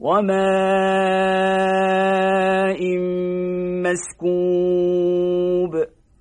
وماء مسكون